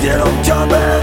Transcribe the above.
Widzielą ciągle